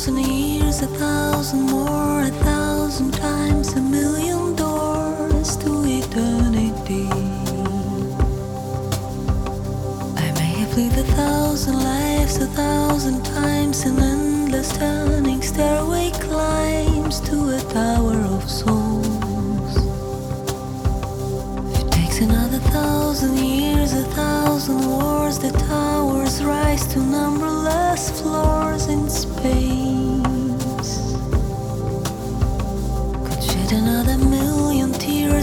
thousand years, a thousand more, a thousand times, a million doors to eternity. I may have lived a thousand lives, a thousand times, an endless turning stairway climbs to a tower of souls. It takes another thousand years, a thousand wars, the towers rise to numbers.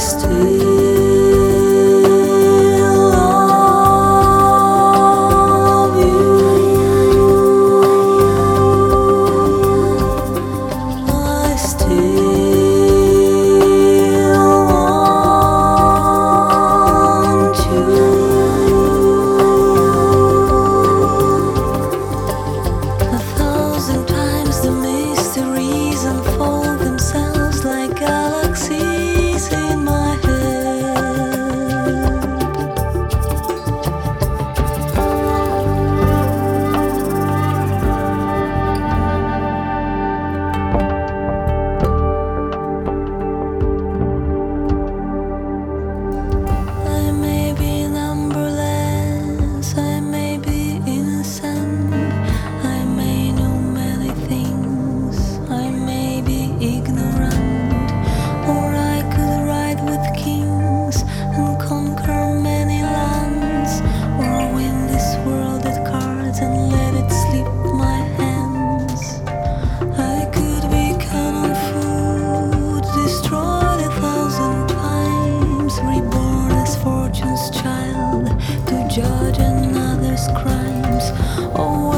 wasted. Oh.